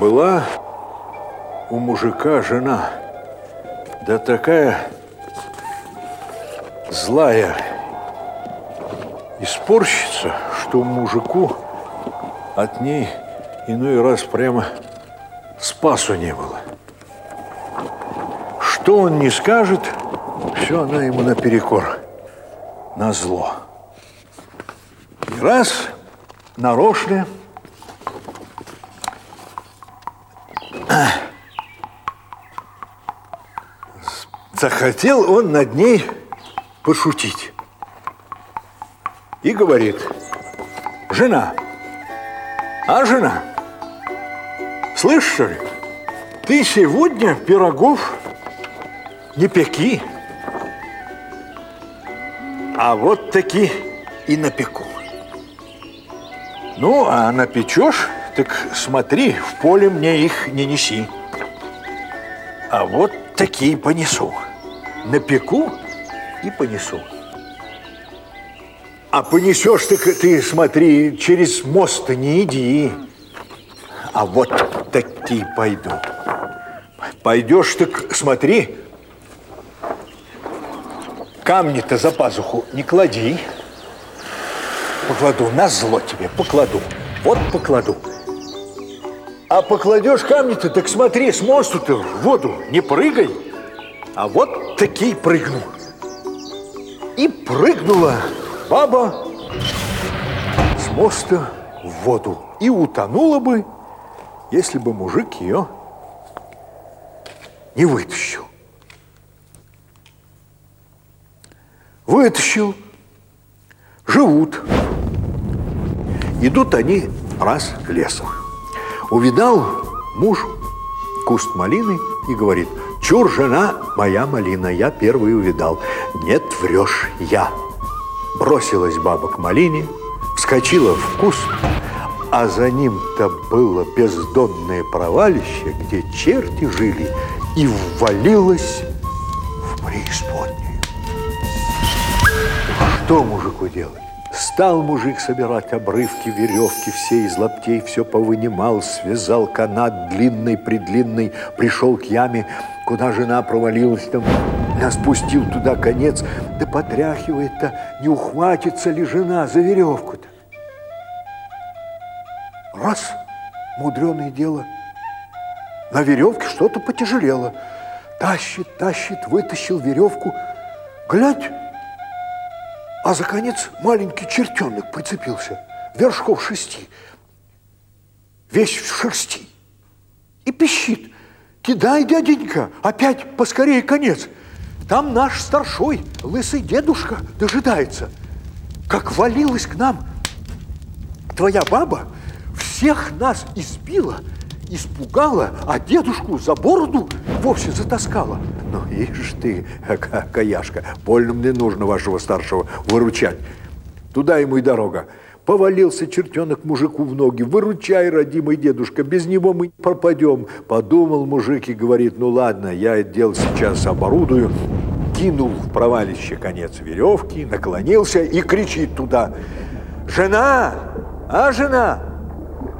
Была у мужика жена, да такая злая испорщица, что мужику от ней иной раз прямо спасу не было. Что он не скажет, все она ему наперекор, на зло. И раз нарочно захотел он над ней пошутить. И говорит, жена, а жена, слышишь ли, ты сегодня пирогов не пеки, а вот таки и напеку. Ну, а напечешь, так смотри, в поле мне их не неси. А вот такие понесу. Напеку и понесу. А понесешь так ты, смотри, через мост не иди. А вот такие пойду. Пойдешь, так смотри, камни-то за пазуху не клади. Покладу, на зло тебе, покладу. Вот покладу. А покладешь камни-то, так смотри, с мосту-то в воду не прыгай. А вот такие прыгну. И прыгнула баба с моста в воду. И утонула бы, если бы мужик ее не вытащил. Вытащил, живут. Идут они раз лесом. Увидал муж куст малины и говорит, чур, жена моя малина, я первый увидал. Нет, врешь, я. Бросилась баба к малине, вскочила в куст, а за ним-то было бездонное провалище, где черти жили, и ввалилась в преисподнюю. Что мужику делать? Стал мужик собирать обрывки, веревки, все из лаптей, все повынимал, связал канат длинный-предлинный, пришел к яме, куда жена провалилась там, спустил туда конец, да потряхивает-то, не ухватится ли жена за веревку-то. Раз, мудреное дело, на веревке что-то потяжелело. Тащит, тащит, вытащил веревку, глядь, а за конец маленький чертенок прицепился, вершков шести, весь в шерсти. И пищит, кидай, дяденька, опять поскорее конец. Там наш старшой, лысый дедушка, дожидается. Как валилась к нам твоя баба, всех нас избила, испугала, а дедушку за бороду вовсе затаскала. Ну, ишь ты, каяшка, больно мне нужно вашего старшего выручать. Туда ему и дорога. Повалился чертенок мужику в ноги. Выручай, родимый дедушка, без него мы пропадем. Подумал мужик и говорит, ну ладно, я это дело сейчас оборудую. Кинул в провалище конец веревки, наклонился и кричит туда. Жена, а жена,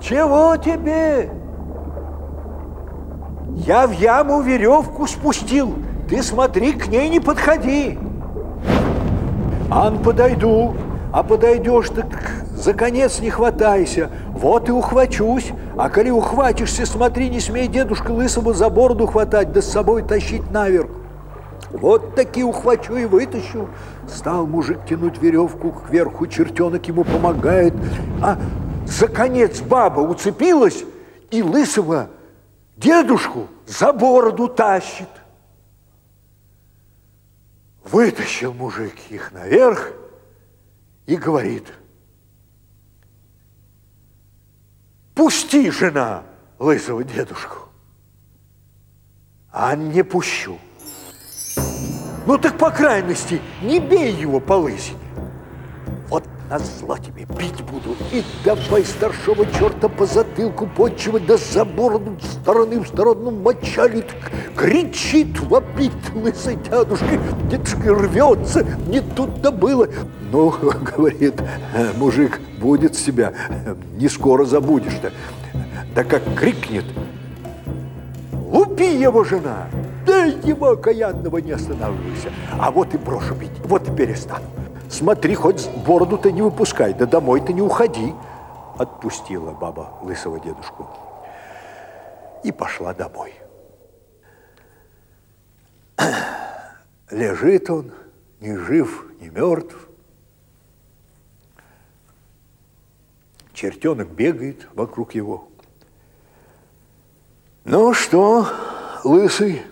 чего тебе? Я в яму веревку спустил. Ты смотри, к ней не подходи. Ан, подойду. А подойдешь, так за конец не хватайся. Вот и ухвачусь. А коли ухватишься, смотри, не смей дедушка лысого за бороду хватать, да с собой тащить наверх. Вот таки ухвачу и вытащу. Стал мужик тянуть веревку кверху, чертенок ему помогает. А за конец баба уцепилась и лысого дедушку за бороду тащит. Вытащил мужик их наверх и говорит, пусти, жена, лысого дедушку. А не пущу. Ну так по крайности не бей его по лысине. Вот на зло тебе бить буду. И давай старшего черта по затылку почивать, да за бороду стороны в сторону мочалит. Кричит, вопит лысый дядушка, дедушка рвется, не тут-то было. Ну, говорит, мужик, будет себя, не скоро забудешь-то. Да как крикнет, лупи его, жена! Да его окаянного не останавливайся. А вот и брошу бить, вот и перестану. Смотри, хоть бороду-то не выпускай, да домой-то не уходи. Отпустила баба лысого дедушку и пошла домой. Лежит он, ни жив, ни мертв. Чертенок бегает вокруг его. Ну что, лысый,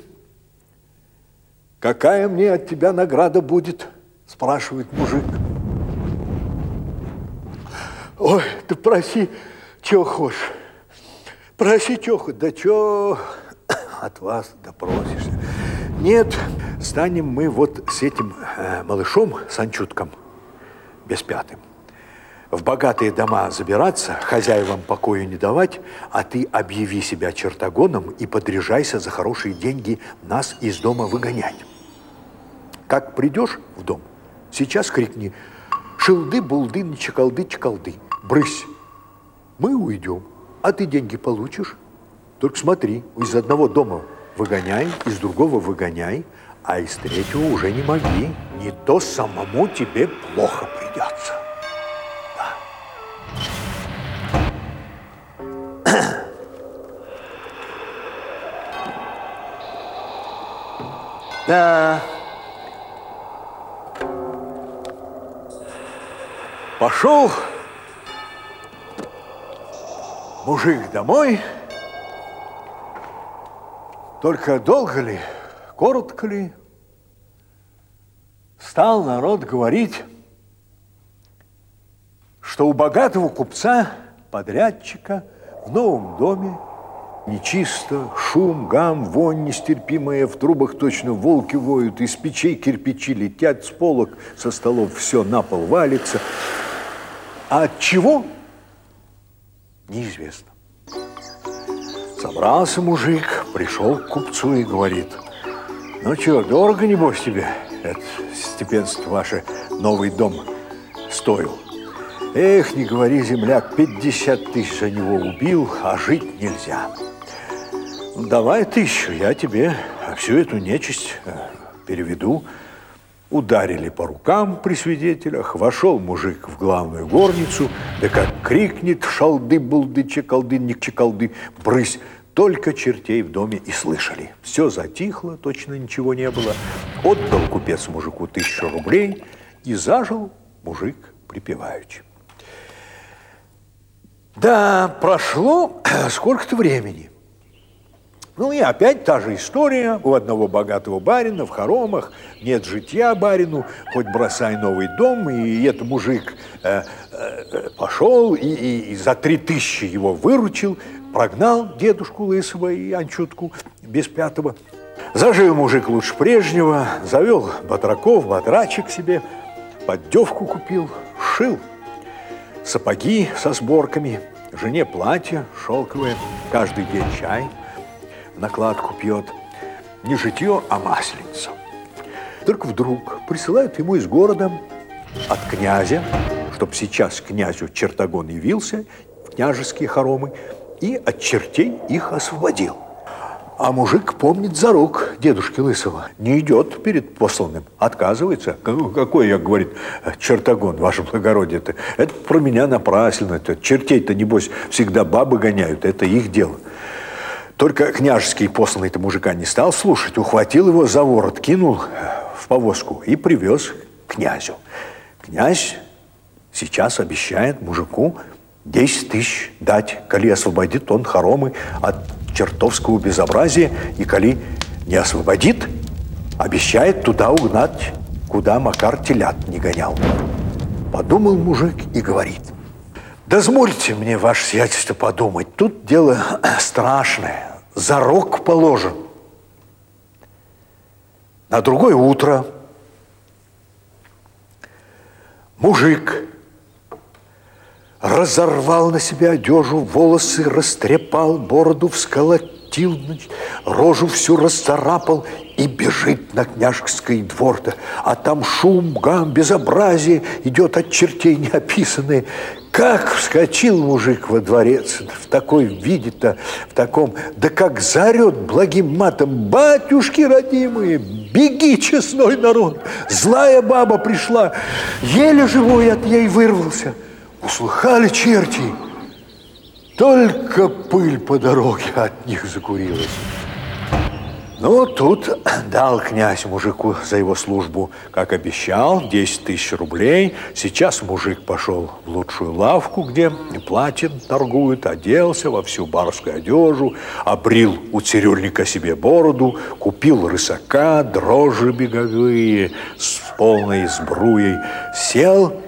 какая мне от тебя награда будет? Спрашивает мужик. Ой, ты проси, чего хочешь. Проси, чего хочешь. Да чего от вас допросишься. Нет, станем мы вот с этим э, малышом, с Анчутком, без пятым. В богатые дома забираться, хозяевам покою не давать, а ты объяви себя чертогоном и подряжайся за хорошие деньги нас из дома выгонять. Как придешь в дом, сейчас крикни «Шилды, булды, чекалды, чекалды, брысь!» Мы уйдем, а ты деньги получишь. Только смотри, из одного дома выгоняй, из другого выгоняй, а из третьего уже не моги. Не то самому тебе плохо придется. Да. Да. Пошел мужик домой. Только долго ли, коротко ли, стал народ говорить, что у богатого купца, подрядчика в новом доме нечисто, шум, гам, вонь нестерпимая, в трубах точно волки воют, из печей кирпичи летят, с полок, со столов все на пол валится. А от чего? Неизвестно. Собрался мужик, пришел к купцу и говорит, ну что, дорого, небось, тебе, это степенство ваше, новый дом стоил? Эх, не говори, земляк, 50 тысяч за него убил, а жить нельзя. Давай тысячу, я тебе всю эту нечисть э, переведу. Ударили по рукам при свидетелях, вошел мужик в главную горницу, да как крикнет «Шалды-булды, чекалдынник, чекалды, брысь!» Только чертей в доме и слышали. Все затихло, точно ничего не было. Отдал купец мужику тысячу рублей и зажил мужик припеваючи. Да, прошло сколько-то времени. Ну и опять та же история. У одного богатого барина в хоромах нет житья барину, хоть бросай новый дом. И этот мужик э, э, пошел и, и, и за три тысячи его выручил, прогнал дедушку Лысого и Анчутку без пятого. Зажил мужик лучше прежнего, завел батраков, батрачек себе, поддевку купил, шил сапоги со сборками, жене платье шелковое, каждый день чай – накладку пьет. Не житье, а масленицу. Только вдруг присылают ему из города от князя, чтоб сейчас князю Чертогон явился в княжеские хоромы и от чертей их освободил. А мужик помнит за рук дедушки Лысого. Не идет перед посланным, отказывается. Какой, я, говорит, чертогон, ваше благородие -то? Это про меня напрасленно. -то. Чертей-то, небось, всегда бабы гоняют, это их дело. Только княжеский посланный-то мужика не стал слушать, ухватил его за ворот, кинул в повозку и привез к князю. Князь сейчас обещает мужику 10 тысяч дать, коли освободит он хоромы от чертовского безобразия, и коли не освободит, обещает туда угнать, куда Макар телят не гонял. Подумал мужик и говорит, дозвольте мне, ваше сиятельство, подумать, тут дело страшное. Зарок положен. На другое утро мужик разорвал на себя одежу, волосы растрепал, бороду всколотил, рожу всю расцарапал и бежит на княжеский двор-то. А там шум, гам, безобразие идет от чертей неописанные. Как вскочил мужик во дворец в такой виде-то, в таком, да как зарет благим матом, батюшки родимые, беги, честной народ, злая баба пришла, еле живой от ей вырвался. Услыхали черти, только пыль по дороге от них закурилась. Ну, тут дал князь мужику за его службу, как обещал, 10 тысяч рублей. Сейчас мужик пошел в лучшую лавку, где платье торгует, оделся во всю барскую одежу, обрил у цирюльника себе бороду, купил рысака, дрожжи беговые с полной сбруей, сел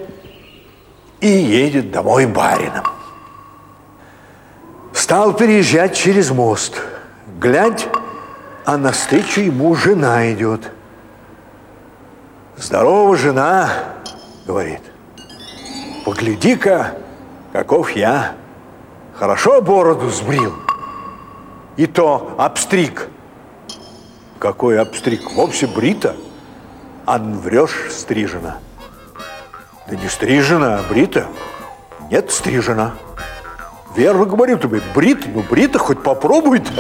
и едет домой барином. Стал переезжать через мост. Глянь, а навстречу ему жена идет. Здорово, жена, говорит. Погляди-ка, каков я. Хорошо бороду сбрил. И то обстриг. Какой обстриг? Вовсе брита. А врешь, стрижена. Да не стрижена, а брита. Нет, стрижена. Верно говорю тебе, брита, ну брита, хоть попробуй-то.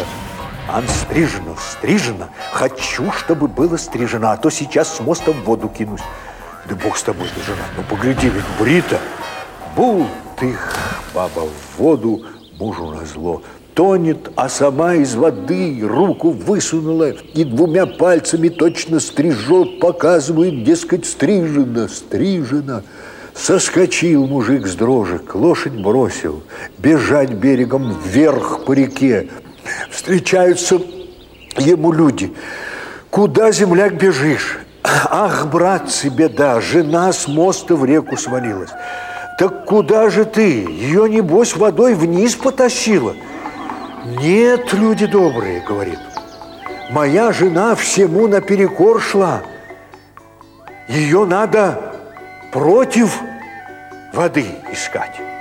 Ан стрижено, стрижено. Хочу, чтобы было стрижено, а то сейчас с моста в воду кинусь. Да бог с тобой, да жена, ну погляди, ведь брита. Бул ты, баба, в воду мужу на зло. Тонет, а сама из воды руку высунула и двумя пальцами точно стрижет, показывает, дескать, стрижено, стрижено. Соскочил мужик с дрожек, лошадь бросил, бежать берегом вверх по реке, Встречаются ему люди. Куда, земляк, бежишь? Ах, братцы, беда, жена с моста в реку свалилась. Так куда же ты? Ее, небось, водой вниз потащила. Нет, люди добрые, говорит. Моя жена всему наперекор шла. Ее надо против воды искать.